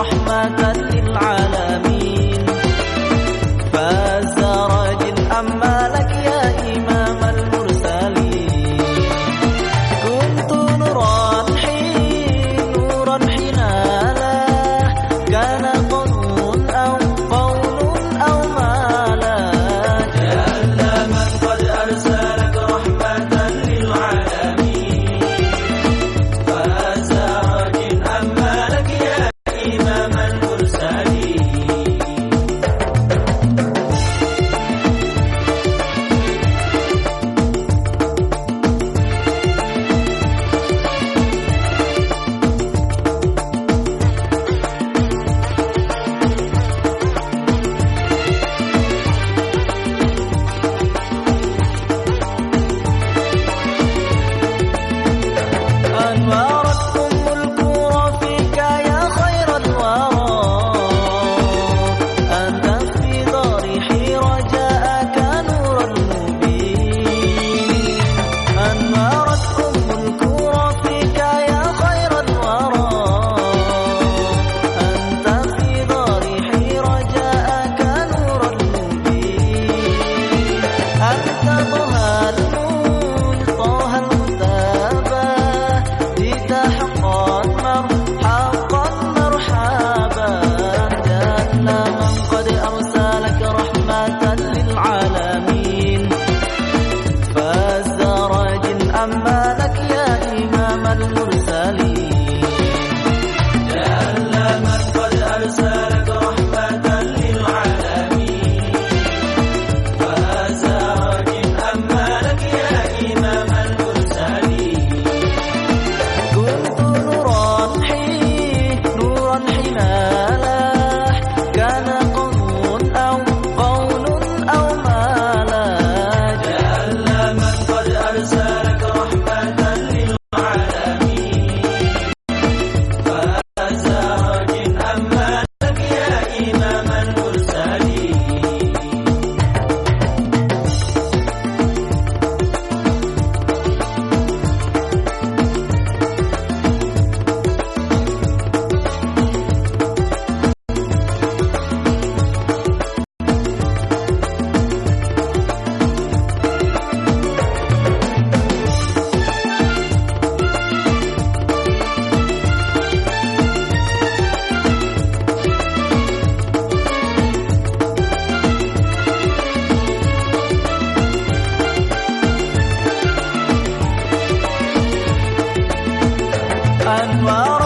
حقا مرحبا